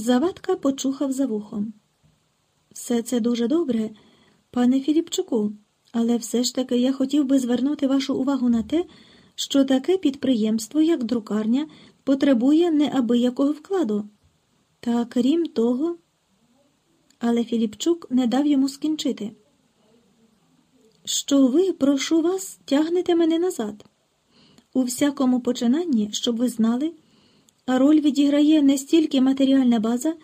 Завадка почухав за вухом. Все це дуже добре, пане Філіпчуку, але все ж таки я хотів би звернути вашу увагу на те, що таке підприємство, як друкарня, потребує неабиякого вкладу. Та крім того, але Філіпчук не дав йому скінчити. Що ви, прошу вас, тягнете мене назад. У всякому починанні, щоб ви знали, роль відіграє не стільки матеріальна база,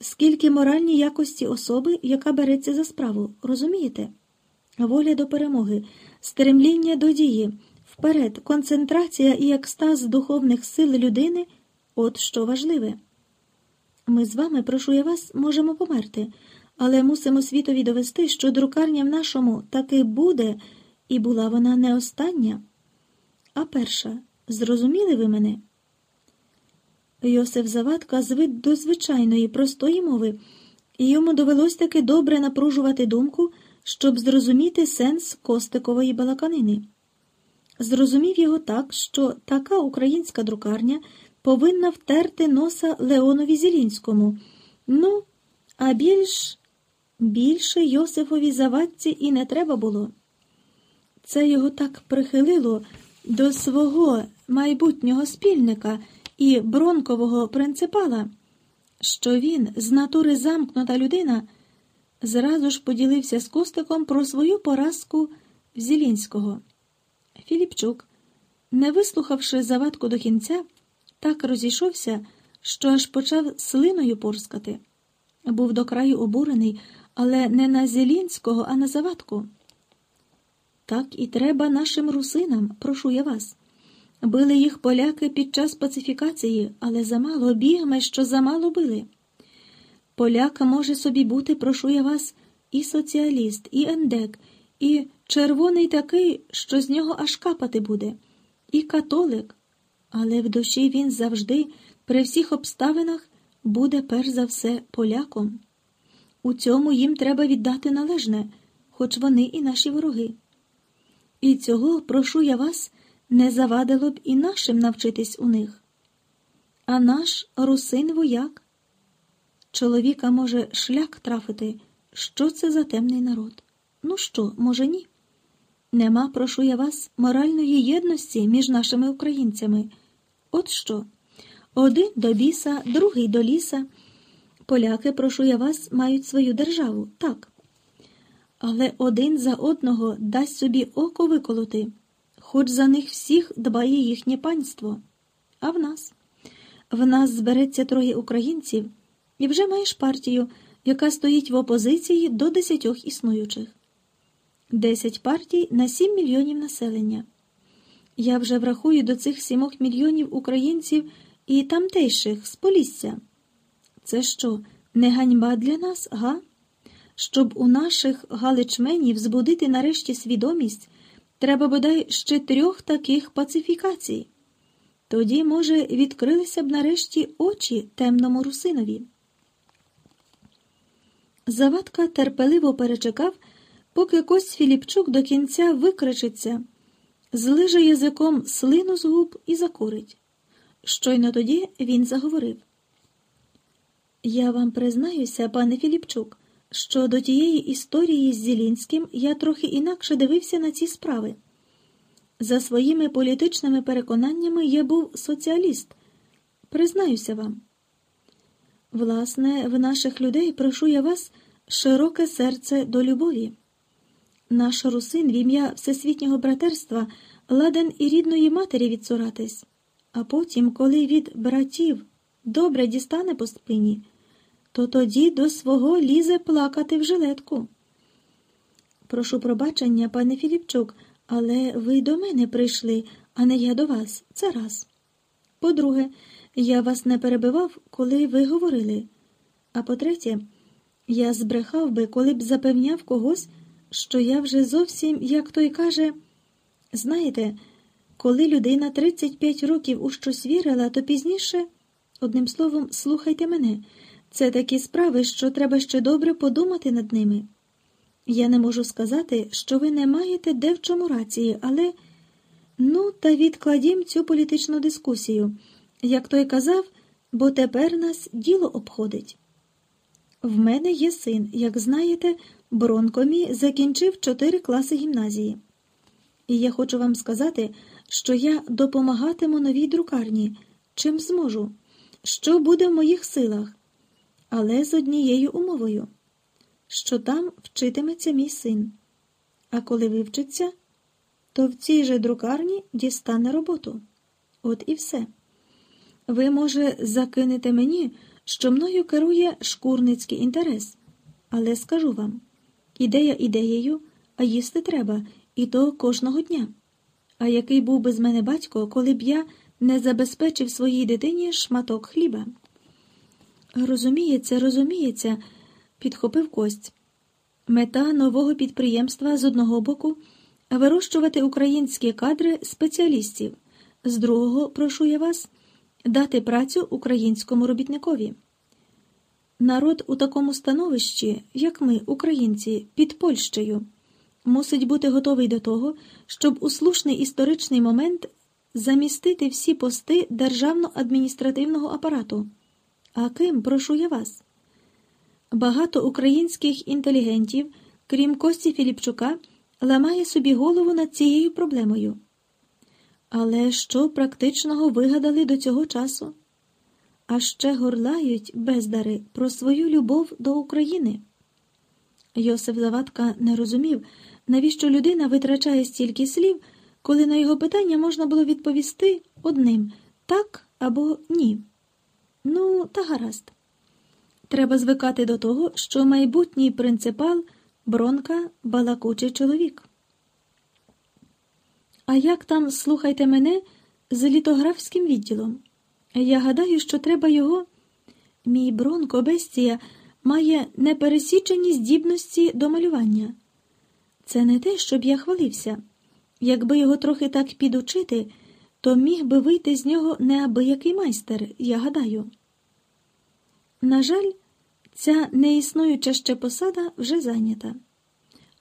скільки моральні якості особи, яка береться за справу, розумієте? Воля до перемоги, стремління до дії, вперед, концентрація і екстаз духовних сил людини от що важливе. Ми з вами, прошу я вас, можемо померти, але мусимо світові довести, що друкарня в нашому таки буде, і була вона не остання. А перша, зрозуміли ви мене? Йосиф Завадка звик до звичайної, простої мови, і йому довелось таки добре напружувати думку, щоб зрозуміти сенс Костикової балаканини. Зрозумів його так, що така українська друкарня повинна втерти носа Леонові Зілінському. Ну, а більш більше Йосифові Завадці і не треба було. Це його так прихилило до свого майбутнього спільника і бронкового принципала, що він, з натури замкнута людина, зразу ж поділився з Костиком про свою поразку в Зілінського. Філіпчук, не вислухавши завадку до кінця, так розійшовся, що аж почав слиною порскати. Був до краю обурений, але не на Зілінського, а на завадку. Так і треба нашим русинам, прошу я вас. Били їх поляки під час пацифікації, але замало бігме, що замало били. Поляка може собі бути, прошу я вас, і соціаліст, і ендек, і червоний такий, що з нього аж капати буде, і католик, але в душі він завжди, при всіх обставинах, буде перш за все поляком. У цьому їм треба віддати належне, хоч вони і наші вороги. І цього, прошу я вас, не завадило б і нашим навчитись у них. А наш русин вояк. Чоловіка може шлях трафити, що це за темний народ. Ну що, може, ні? Нема, прошу я вас, моральної єдності між нашими українцями. От що? Один до біса, другий до ліса. Поляки, прошу я вас, мають свою державу, так. Але один за одного дасть собі око виколоти, хоч за них всіх дбає їхнє панство. А в нас? В нас збереться троє українців, і вже маєш партію, яка стоїть в опозиції до десятьох існуючих. Десять партій на сім мільйонів населення. Я вже врахую до цих сімох мільйонів українців і тамтейших з Полісся. Це що, не ганьба для нас, га? Щоб у наших галичменів збудити нарешті свідомість, треба бодай ще трьох таких пацифікацій. Тоді, може, відкрилися б нарешті очі темному русинові. Завадка терпеливо перечекав, поки Кость Філіпчук до кінця викричиться, злиже язиком слину з губ і закурить. Щойно тоді він заговорив. Я вам признаюся, пане Філіпчук, що до тієї історії з Зілінським я трохи інакше дивився на ці справи. За своїми політичними переконаннями я був соціаліст, признаюся вам. Власне, в наших людей прошу я вас широке серце до любові. Наш русин в ім'я Всесвітнього братерства ладен і рідної матері відцуратись, а потім, коли від братів добре дістане по спині, то тоді до свого лізе плакати в жилетку. Прошу пробачення, пане Філіпчук, але ви до мене прийшли, а не я до вас. Це раз. По-друге, я вас не перебивав, коли ви говорили. А по-третє, я збрехав би, коли б запевняв когось, що я вже зовсім, як той каже, знаєте, коли людина 35 років у щось вірила, то пізніше, одним словом, слухайте мене, це такі справи, що треба ще добре подумати над ними. Я не можу сказати, що ви не маєте де в чому рації, але ну, та відкладім цю політичну дискусію. Як той казав, бо тепер нас діло обходить. В мене є син, як знаєте, Бронкомі закінчив чотири класи гімназії. І я хочу вам сказати, що я допомагатиму новій друкарні, чим зможу, що буде в моїх силах, але з однією умовою, що там вчитиметься мій син. А коли вивчиться, то в цій же друкарні дістане роботу. От і все. Ви, може, закинете мені, що мною керує шкурницький інтерес, але скажу вам ідея ідеєю, а їсти треба, і то кожного дня. А який був би з мене батько, коли б я не забезпечив своїй дитині шматок хліба? Розуміється, розуміється, підхопив кость. Мета нового підприємства з одного боку вирощувати українські кадри спеціалістів, з другого, прошу я вас, дати працю українському робітникові. Народ у такому становищі, як ми, українці, під Польщею, мусить бути готовий до того, щоб у слушний історичний момент замістити всі пости державно-адміністративного апарату. А ким, прошу я вас? Багато українських інтелігентів, крім Кості Філіпчука, ламає собі голову над цією проблемою. Але що практичного вигадали до цього часу? А ще горлають бездари про свою любов до України. Йосиф Завадка не розумів, навіщо людина витрачає стільки слів, коли на його питання можна було відповісти одним так або ні. Ну, та гаразд. Треба звикати до того, що майбутній принципал бронка балакучий чоловік. А як там, слухайте мене, з літографським відділом? Я гадаю, що треба його. Мій бронко бестія має непересічені здібності до малювання. Це не те, щоб я хвалився. Якби його трохи так підучити, то міг би вийти з нього неабиякий майстер, я гадаю. На жаль, ця неіснуюча ще посада вже зайнята.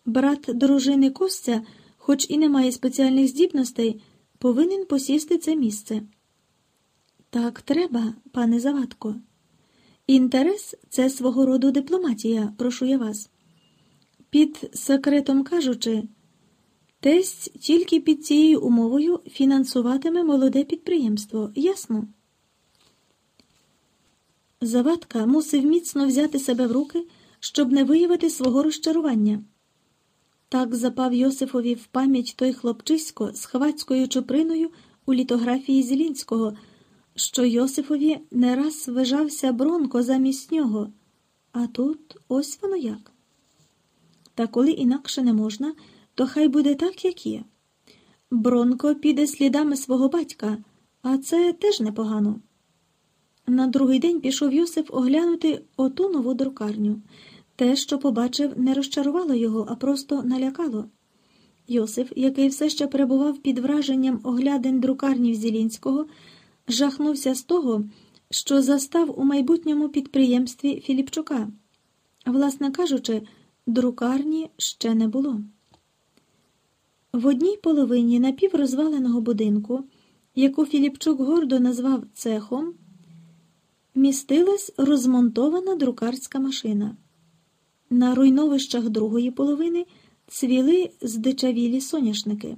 Брат дружини Костя, хоч і не має спеціальних здібностей, повинен посісти це місце. Так треба, пане Завадко. Інтерес це свого роду дипломатія, прошу я вас. Під секретом кажучи, тесть тільки під цією умовою фінансуватиме молоде підприємство, ясно? Завадка мусив міцно взяти себе в руки, щоб не виявити свого розчарування. Так запав Йосифові в пам'ять той хлопчисько з хвацькою чуприною у літографії Зілінського, що Йосифові не раз вижався бронко замість нього, а тут ось воно як. Та коли інакше не можна, то хай буде так, як є. Бронко піде слідами свого батька, а це теж непогано. На другий день пішов Йосиф оглянути оту нову друкарню. Те, що побачив, не розчарувало його, а просто налякало. Йосиф, який все ще перебував під враженням оглядин друкарнів Зілінського, жахнувся з того, що застав у майбутньому підприємстві Філіпчука. Власне кажучи, друкарні ще не було. В одній половині напіврозваленого будинку, яку Філіпчук гордо назвав цехом, містилась розмонтована друкарська машина. На руйновищах другої половини цвіли здичавілі соняшники.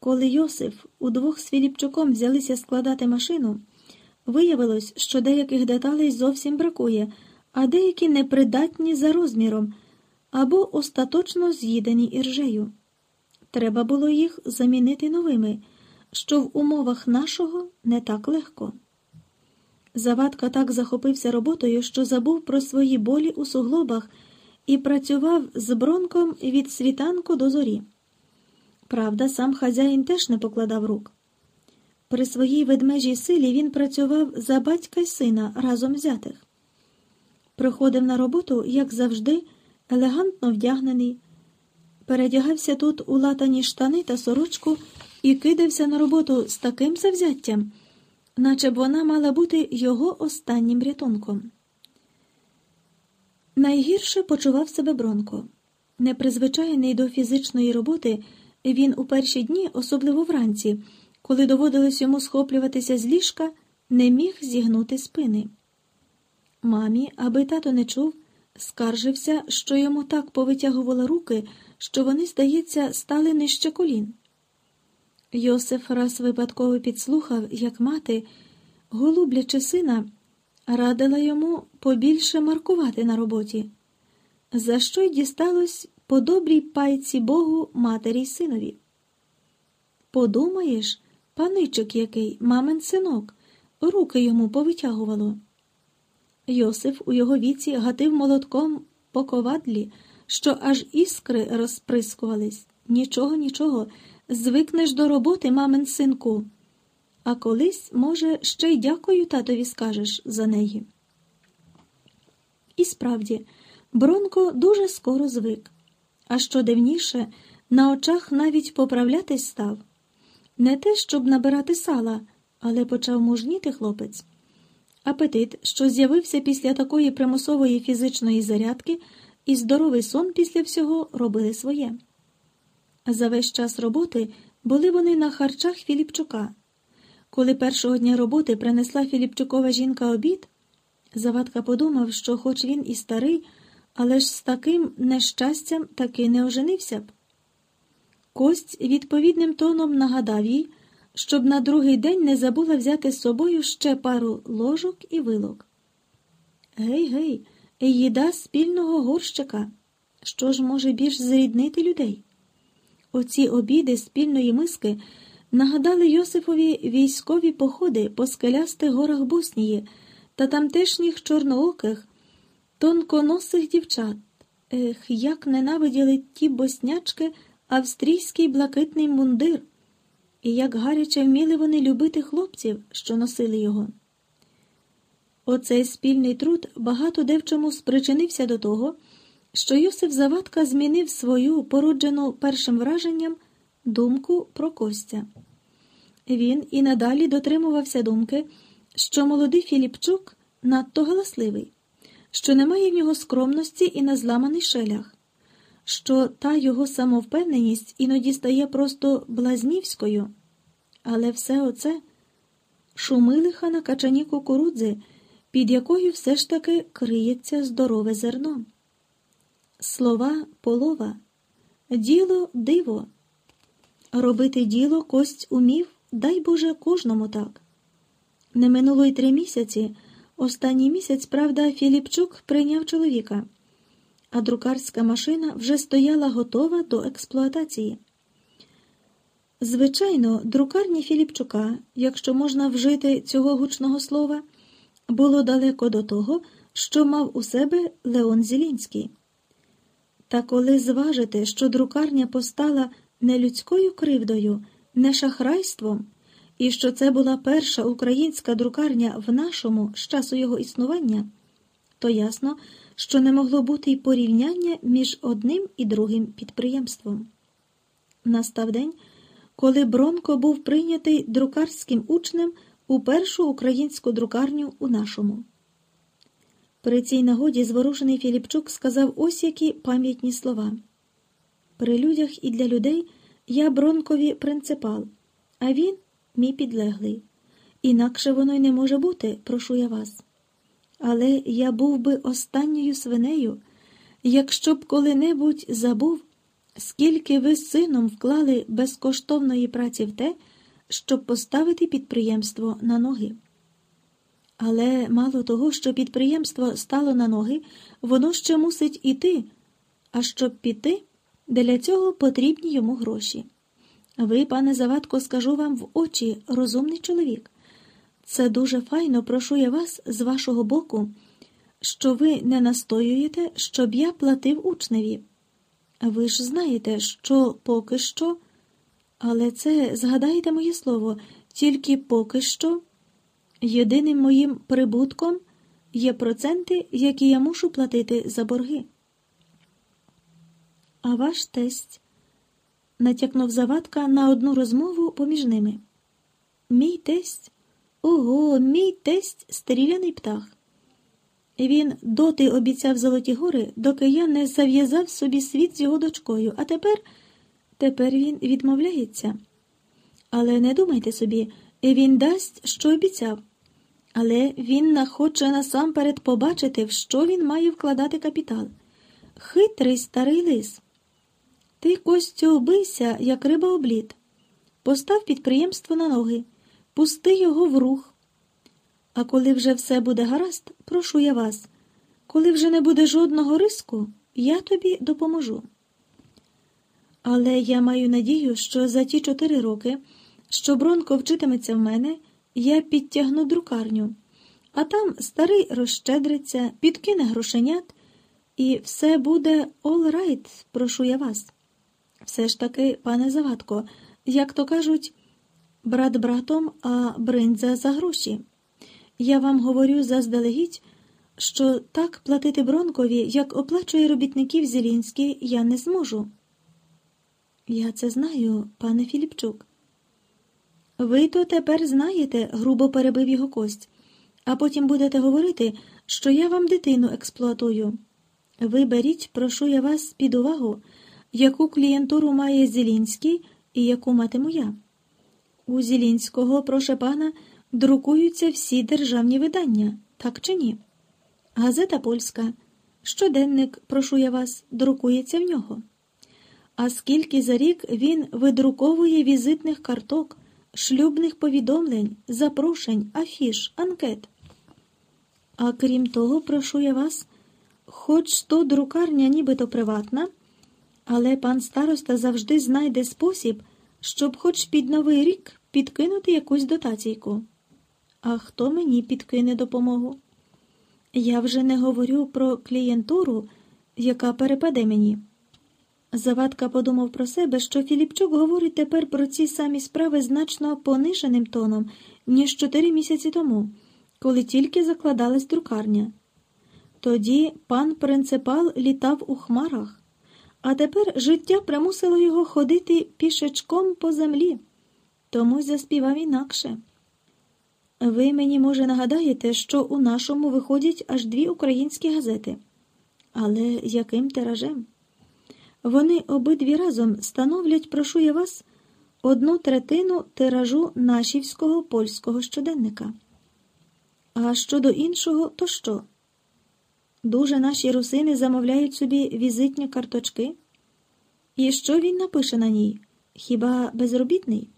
Коли Йосиф удвох з Філіпчуком взялися складати машину, виявилось, що деяких деталей зовсім бракує, а деякі непридатні за розміром або остаточно з'їдені іржею. Треба було їх замінити новими, що в умовах нашого не так легко. Завадка так захопився роботою, що забув про свої болі у суглобах і працював з бронком від світанку до зорі. Правда, сам хазяїн теж не покладав рук. При своїй ведмежій силі він працював за батька й сина разом взятих. Приходив на роботу, як завжди, елегантно вдягнений, передягався тут у латані штани та сорочку і кидався на роботу з таким завзяттям наче б вона мала бути його останнім рятунком. Найгірше почував себе Бронко. Непризвичайний до фізичної роботи, він у перші дні, особливо вранці, коли доводилось йому схоплюватися з ліжка, не міг зігнути спини. Мамі, аби тато не чув, скаржився, що йому так повитягували руки, що вони, здається, стали нижче колін. Йосиф раз випадково підслухав, як мати, голублячи сина, радила йому побільше маркувати на роботі, за що й дісталось по добрій пайці Богу матері й синові. Подумаєш, паничик який, мамин синок, руки йому повитягувало. Йосиф у його віці гатив молотком по ковадлі, що аж іскри розприскувались. Нічого, нічого, звикнеш до роботи, мамин синку. А колись, може, ще й дякую татові скажеш за неї. І справді, Бронко дуже скоро звик, а що дивніше, на очах навіть поправлятись став. Не те, щоб набирати сала, але почав мужніти хлопець. Апетит, що з'явився після такої примусової фізичної зарядки, і здоровий сон після всього робили своє. За весь час роботи були вони на харчах Філіпчука. Коли першого дня роботи принесла Філіпчукова жінка обід, Завадка подумав, що, хоч він і старий, але ж з таким нещастям таки не оженився б. Кость відповідним тоном нагадав їй, щоб на другий день не забула взяти з собою ще пару ложок і вилок. Гей, гей, їда спільного горщика. Що ж може більш зріднити людей? Оці обіди спільної миски нагадали Йосифові військові походи по скелястих горах Боснії та тамтешніх чорнооких, тонконосих дівчат. Ех, як ненавиділи ті боснячки австрійський блакитний мундир, і як гаряче вміли вони любити хлопців, що носили його. Оцей спільний труд багато де в чому спричинився до того, що Йосиф Завадка змінив свою, породжену першим враженням, думку про Костя. Він і надалі дотримувався думки, що молодий Філіпчук надто галасливий, що немає в нього скромності і на зламаний шелях, що та його самовпевненість іноді стає просто блазнівською, але все оце шумилиха на качані кукурудзи, під якою все ж таки криється здорове зерно. Слова полова, діло диво. Робити діло кость умів, дай Боже, кожному так. Не минуло й три місяці. Останній місяць, правда, Філіпчук прийняв чоловіка, а друкарська машина вже стояла готова до експлуатації. Звичайно, друкарні Філіпчука, якщо можна вжити цього гучного слова, було далеко до того, що мав у себе Леон Зілінський. Та коли зважити, що друкарня постала не людською кривдою, не шахрайством, і що це була перша українська друкарня в нашому з часу його існування, то ясно, що не могло бути й порівняння між одним і другим підприємством. Настав день, коли Бронко був прийнятий друкарським учнем у першу українську друкарню у нашому. При цій нагоді зворушений Філіпчук сказав ось які пам'ятні слова. При людях і для людей я Бронкові принципал, а він мій підлеглий. Інакше воно й не може бути, прошу я вас. Але я був би останньою свинею, якщо б коли-небудь забув, скільки ви з сином вклали безкоштовної праці в те, щоб поставити підприємство на ноги. Але мало того, що підприємство стало на ноги, воно ще мусить іти, а щоб піти, для цього потрібні йому гроші. Ви, пане Завадко, скажу вам в очі, розумний чоловік. Це дуже файно, прошу я вас з вашого боку, що ви не настоюєте, щоб я платив учневі. Ви ж знаєте, що поки що, але це, згадайте моє слово, тільки поки що. Єдиним моїм прибутком є проценти, які я мушу платити за борги. А ваш тесть натякнув завадка на одну розмову поміж ними. Мій тесть, ого, мій тесть стріляний птах. Він доти обіцяв Золоті гори, доки я не зав'язав собі світ з його дочкою, а тепер тепер він відмовляється. Але не думайте собі, він дасть, що обіцяв. Але він хоче насамперед побачити, в що він має вкладати капітал. Хитрий старий лис. Ти Костю бийся, як риба облід. Постав підприємство на ноги, пусти його в рух. А коли вже все буде гаразд, прошу я вас, коли вже не буде жодного риску, я тобі допоможу. Але я маю надію, що за ті чотири роки, що Бронко вчитиметься в мене, я підтягну друкарню, а там старий розщедриться, підкине грошенят, і все буде all right, прошу я вас. Все ж таки, пане Завадко, як то кажуть, брат братом, а бриндза за гроші. Я вам говорю заздалегідь, що так платити Бронкові, як оплачує робітників Зелінський, я не зможу. Я це знаю, пане Філіпчук. Ви то тепер знаєте, грубо перебив його кость, а потім будете говорити, що я вам дитину експлуатую. Ви беріть, прошу я вас під увагу, яку клієнтуру має Зелінський і яку матиму я. У Зілінського, проше пана, друкуються всі державні видання, так чи ні? Газета польська, щоденник, прошу я вас, друкується в нього. А скільки за рік він видруковує візитних карток, шлюбних повідомлень, запрошень, афіш, анкет. А крім того, прошу я вас, хоч то друкарня нібито приватна, але пан староста завжди знайде спосіб, щоб хоч під новий рік підкинути якусь дотаційку. А хто мені підкине допомогу? Я вже не говорю про клієнтуру, яка перепаде мені. Завадка подумав про себе, що Філіпчук говорить тепер про ці самі справи значно пониженим тоном, ніж чотири місяці тому, коли тільки закладалась друкарня. Тоді пан принципал літав у хмарах, а тепер життя примусило його ходити пішечком по землі, тому заспівав інакше. Ви мені, може, нагадаєте, що у нашому виходять аж дві українські газети. Але яким тиражем? Вони обидві разом становлять, прошу я вас, одну третину тиражу нашівського польського щоденника. А щодо іншого, то що? Дуже наші русини замовляють собі візитні карточки. І що він напише на ній? Хіба безробітний?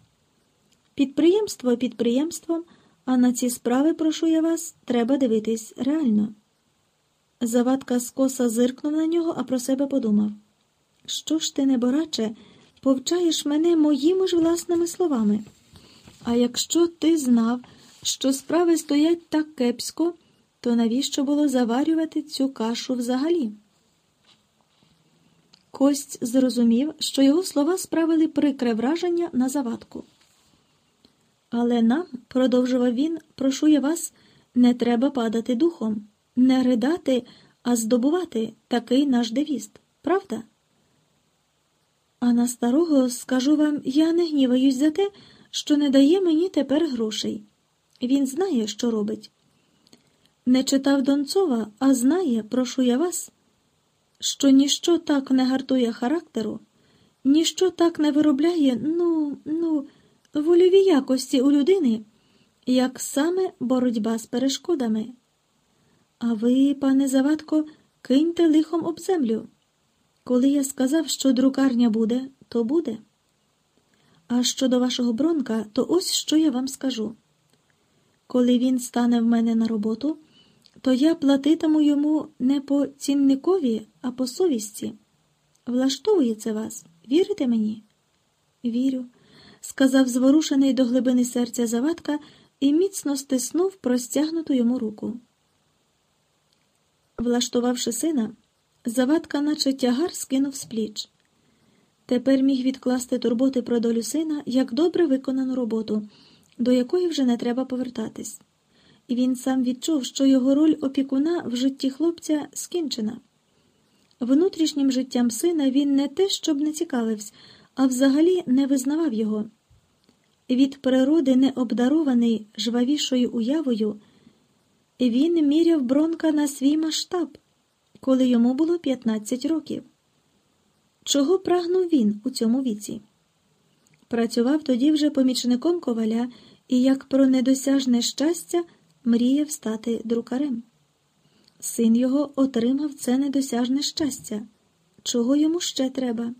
Підприємство підприємством, а на ці справи, прошу я вас, треба дивитись реально. Завадка скоса зиркнув на нього, а про себе подумав. Що ж ти, небораче, повчаєш мене моїми ж власними словами? А якщо ти знав, що справи стоять так кепсько, то навіщо було заварювати цю кашу взагалі? Кость зрозумів, що його слова справили прикре враження на завадку. Але нам, продовжував він, прошу я вас, не треба падати духом, не ридати, а здобувати такий наш девіст, правда? А на старого скажу вам, я не гніваюсь за те, що не дає мені тепер грошей. Він знає, що робить. Не читав Донцова, а знає, прошу я вас, що ніщо так не гартує характеру, ніщо так не виробляє, ну, ну, вольові якості у людини, як саме боротьба з перешкодами. А ви, пане Завадко, киньте лихом об землю. Коли я сказав, що друкарня буде, то буде. А щодо вашого бронка, то ось що я вам скажу. Коли він стане в мене на роботу, то я платитиму йому не по цінникові, а по совісті. Влаштовує це вас, вірите мені? Вірю, сказав зворушений до глибини серця Завадка і міцно стиснув простягнуту йому руку. Влаштувавши сина, Завадка, наче тягар, скинув з пліч. Тепер міг відкласти турботи про долю сина як добре виконану роботу, до якої вже не треба повертатись. І він сам відчув, що його роль опікуна в житті хлопця скінчена. Внутрішнім життям сина він не те, щоб не цікавився, а взагалі не визнавав його. Від природи необдарований жвавішою уявою, він міряв бронка на свій масштаб коли йому було 15 років. Чого прагнув він у цьому віці? Працював тоді вже помічником коваля і, як про недосяжне щастя, мріяв стати друкарем. Син його отримав це недосяжне щастя. Чого йому ще треба?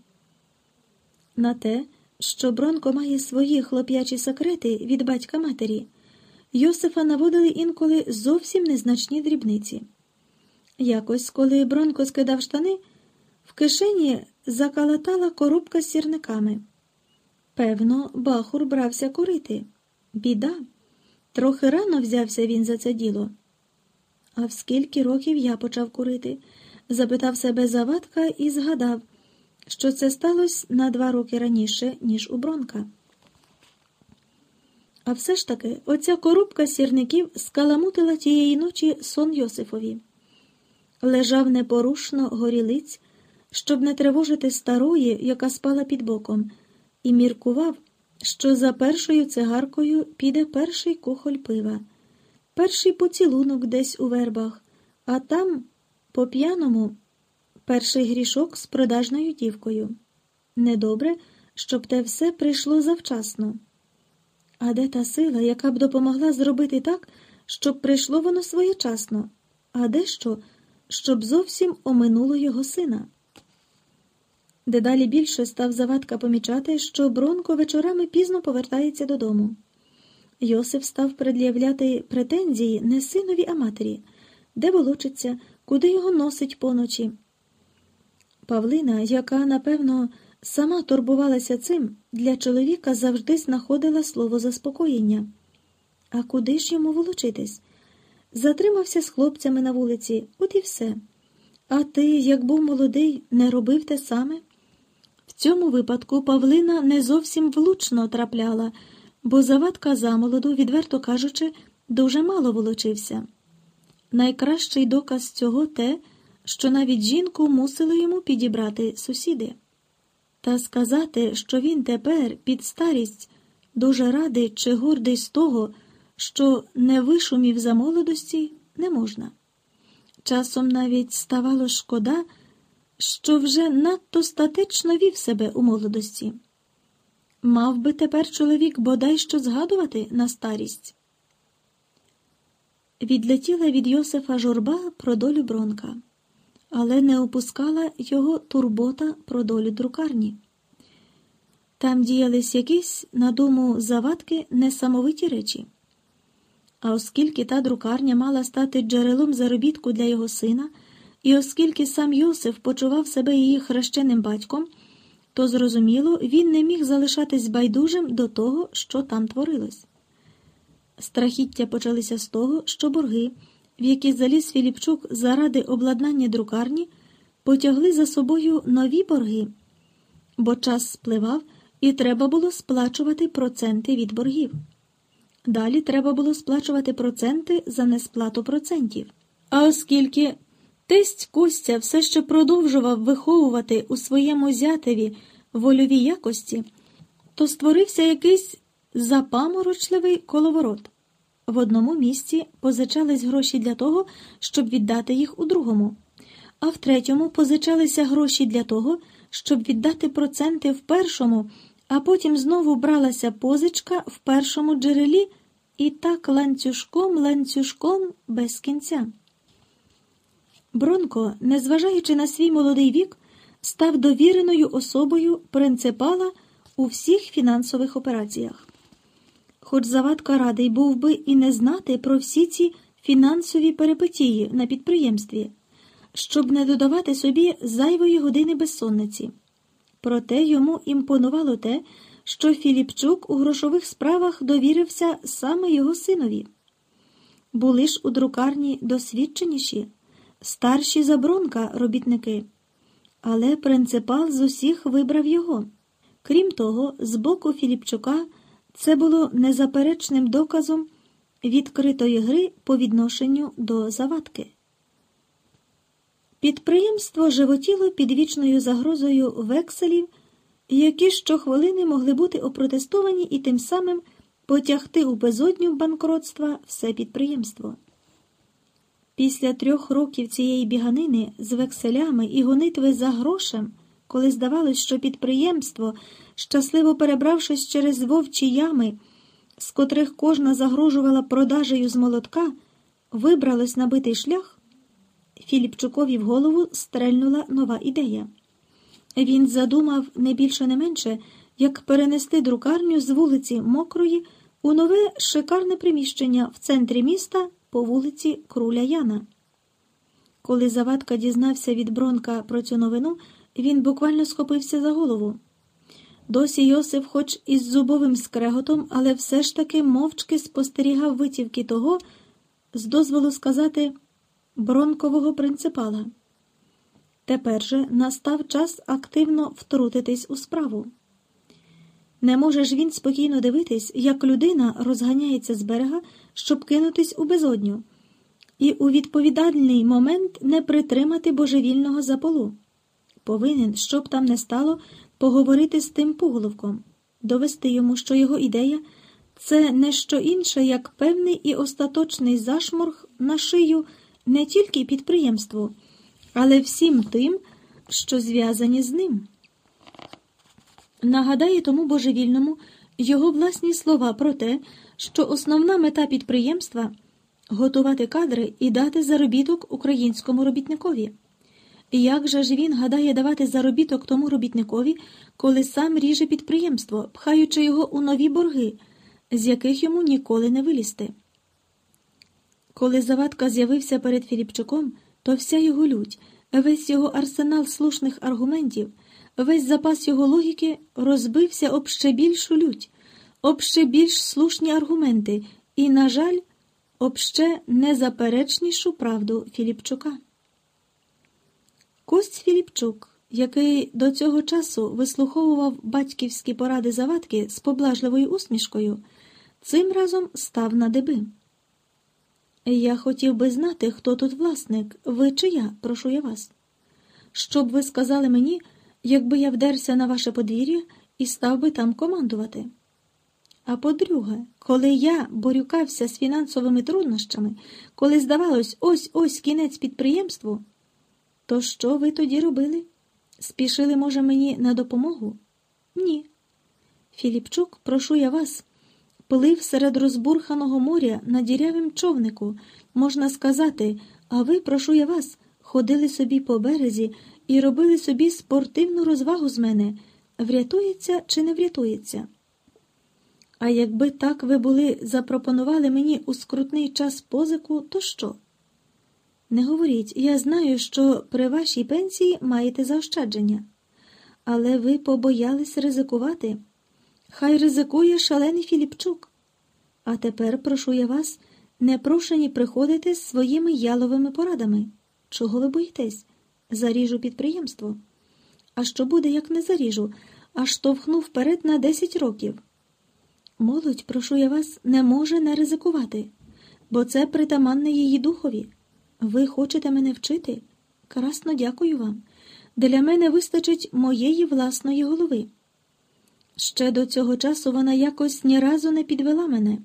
На те, що Бронко має свої хлоп'ячі секрети від батька матері, Йосифа наводили інколи зовсім незначні дрібниці. Якось, коли Бронко скидав штани, в кишені закалатала коробка з сірниками. Певно, бахур брався курити. Біда. Трохи рано взявся він за це діло. А в скільки років я почав курити? запитав себе завадка і згадав, що це сталося на два роки раніше, ніж у Бронка. А все ж таки, оця коробка сірників скаламутила тієї ночі сон Йосифові. Лежав непорушно горілиць, щоб не тривожити старої, яка спала під боком, і міркував, що за першою цигаркою піде перший кухоль пива, перший поцілунок десь у вербах, а там, по п'яному, перший грішок з продажною дівкою. Недобре, щоб те все прийшло завчасно. А де та сила, яка б допомогла зробити так, щоб прийшло воно своєчасно, а дещо, щоб зовсім оминуло його сина? Дедалі більше став завадка помічати, що Бронко вечорами пізно повертається додому. Йосиф став пред'являти претензії не синові, а матері, де волочиться, куди його носить поночі. Павлина, яка, напевно, сама турбувалася цим, для чоловіка завжди знаходила слово заспокоєння. А куди ж йому волочитись? Затримався з хлопцями на вулиці, от і все. А ти, як був молодий, не робив те саме? В цьому випадку Павлина не зовсім влучно трапляла, бо завадка замолоду, відверто кажучи, дуже мало волочився. Найкращий доказ цього те, що навіть жінку мусили йому підібрати сусіди. Та сказати, що він тепер під старість дуже радий чи гордий з того, що не вишумів за молодості, не можна. Часом навіть ставало шкода що вже надто статично вів себе у молодості. Мав би тепер чоловік бодай що згадувати на старість. Відлетіла від Йосифа журба про долю Бронка, але не опускала його турбота про долю друкарні. Там діялись якісь, на думу завадки, несамовиті речі. А оскільки та друкарня мала стати джерелом заробітку для його сина. І оскільки сам Йосиф почував себе її хрещеним батьком, то, зрозуміло, він не міг залишатись байдужим до того, що там творилось. Страхіття почалися з того, що борги, в які заліз Філіпчук заради обладнання друкарні, потягли за собою нові борги, бо час спливав і треба було сплачувати проценти від боргів. Далі треба було сплачувати проценти за несплату процентів. А оскільки Тесть Костя все ще продовжував виховувати у своєму зятеві вольові якості, то створився якийсь запаморочливий коловорот. В одному місці позичались гроші для того, щоб віддати їх у другому, а в третьому позичалися гроші для того, щоб віддати проценти в першому, а потім знову бралася позичка в першому джерелі і так ланцюжком, ланцюжком без кінця. Бронко, незважаючи на свій молодий вік, став довіреною особою принципала у всіх фінансових операціях. Хоч Завадка радий був би і не знати про всі ці фінансові перипетії на підприємстві, щоб не додавати собі зайвої години безсонниці. Проте йому імпонувало те, що Філіпчук у грошових справах довірився саме його синові. Були ж у друкарні досвідченіші старші забронка робітники, але принципал з усіх вибрав його. Крім того, з боку Філіпчука це було незаперечним доказом відкритої гри по відношенню до завадки. Підприємство животіло під вічною загрозою векселів, які щохвилини могли бути опротестовані і тим самим потягти у безодню банкротства все підприємство. Після трьох років цієї біганини з векселями і гонитви за грошем, коли здавалось, що підприємство, щасливо перебравшись через вовчі ями, з котрих кожна загрожувала продажею з молотка, вибралось на битий шлях, Філіпчукові в голову стрельнула нова ідея. Він задумав не більше не менше, як перенести друкарню з вулиці Мокрої у нове шикарне приміщення в центрі міста по вулиці Круля Яна. Коли Завадка дізнався від Бронка про цю новину, він буквально схопився за голову. Досі Йосиф, хоч із зубовим скреготом, але все ж таки мовчки спостерігав витівки того, з дозволу сказати, бронкового принципала. Тепер же настав час активно втрутитись у справу. Не може ж він спокійно дивитись, як людина розганяється з берега, щоб кинутись у безодню, і у відповідальний момент не притримати божевільного заполу. Повинен, щоб там не стало, поговорити з тим пуголовком, довести йому, що його ідея це не що інше, як певний і остаточний зашморг на шию не тільки підприємству, але всім тим, що зв'язані з ним. Нагадає тому божевільному його власні слова про те, що основна мета підприємства готувати кадри і дати заробіток українському робітникові. Як же ж він гадає давати заробіток тому робітникові, коли сам ріже підприємство, пхаючи його у нові борги, з яких йому ніколи не вилізти? Коли Завадка з'явився перед Філіпчуком, то вся його лють, весь його арсенал слушних аргументів, весь запас його логіки розбився об ще більшу лють, об ще більш слушні аргументи і, на жаль, об ще незаперечнішу правду Філіпчука. Кость Філіпчук, який до цього часу вислуховував батьківські поради завадки з поблажливою усмішкою, цим разом став на деби. Я хотів би знати, хто тут власник, ви чи я, прошу я вас. Щоб ви сказали мені, якби я вдерся на ваше подвір'я і став би там командувати. А по-друге, коли я борюкався з фінансовими труднощами, коли здавалось, ось ось кінець підприємству. То що ви тоді робили? Спішили, може, мені на допомогу? Ні. Філіпчук, прошу я вас, плив серед розбурханого моря на дірявим човнику, можна сказати, а ви, прошу я вас, ходили собі по березі і робили собі спортивну розвагу з мене, врятується чи не врятується. А якби так ви були запропонували мені у скрутний час позику, то що? Не говоріть, я знаю, що при вашій пенсії маєте заощадження, але ви побоялись ризикувати. Хай ризикує шалений Філіпчук. А тепер прошу я вас, непрошені приходити з своїми яловими порадами. Чого ви боїтесь? Заріжу підприємство. А що буде, як не заріжу, а штовхну вперед на 10 років. Молодь, прошу я вас, не може не ризикувати, бо це притаманне її духові. Ви хочете мене вчити? Красно дякую вам. Для мене вистачить моєї власної голови. Ще до цього часу вона якось ні разу не підвела мене.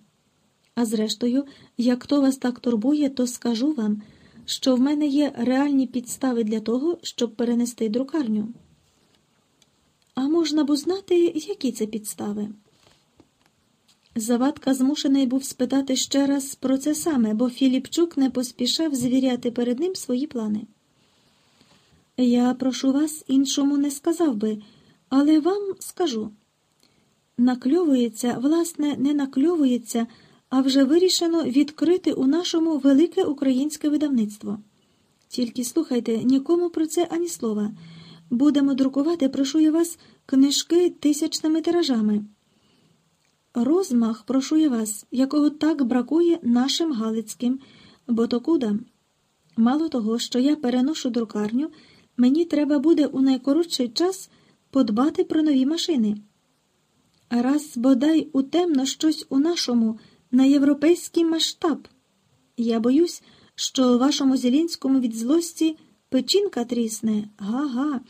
А зрештою, як то вас так турбує, то скажу вам, що в мене є реальні підстави для того, щоб перенести друкарню. А можна б узнати, які це підстави? Завадка змушений був спитати ще раз про це саме, бо Філіпчук не поспішав звіряти перед ним свої плани. Я прошу вас, іншому не сказав би, але вам скажу. Накльовується, власне, не накльовується, а вже вирішено відкрити у нашому велике українське видавництво. Тільки слухайте, нікому про це ані слова. Будемо друкувати, прошу я вас, книжки тисячними тиражами. Розмах, прошу я вас, якого так бракує нашим Галицьким ботокудам. Мало того, що я переношу друкарню, мені треба буде у найкоротший час подбати про нові машини. Раз бодай утемно щось у нашому на європейський масштаб. Я боюсь, що вашому Зелінському від злості печінка трісне. Га-га.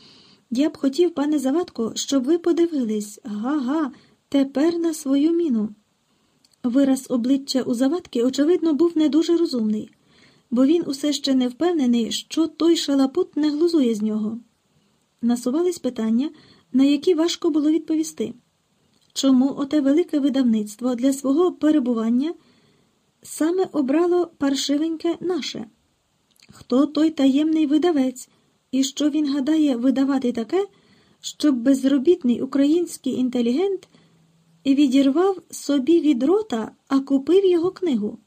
Я б хотів, пане Завадко, щоб ви подивились. Га-га. Тепер на свою міну. Вираз обличчя у завадки, очевидно, був не дуже розумний, бо він усе ще не впевнений, що той шалапут не глузує з нього. Насувались питання, на які важко було відповісти. Чому оте велике видавництво для свого перебування саме обрало паршивеньке наше. Хто той таємний видавець, і що він гадає видавати таке, щоб безробітний український інтелігент відірвав собі від рота, а купив його книгу?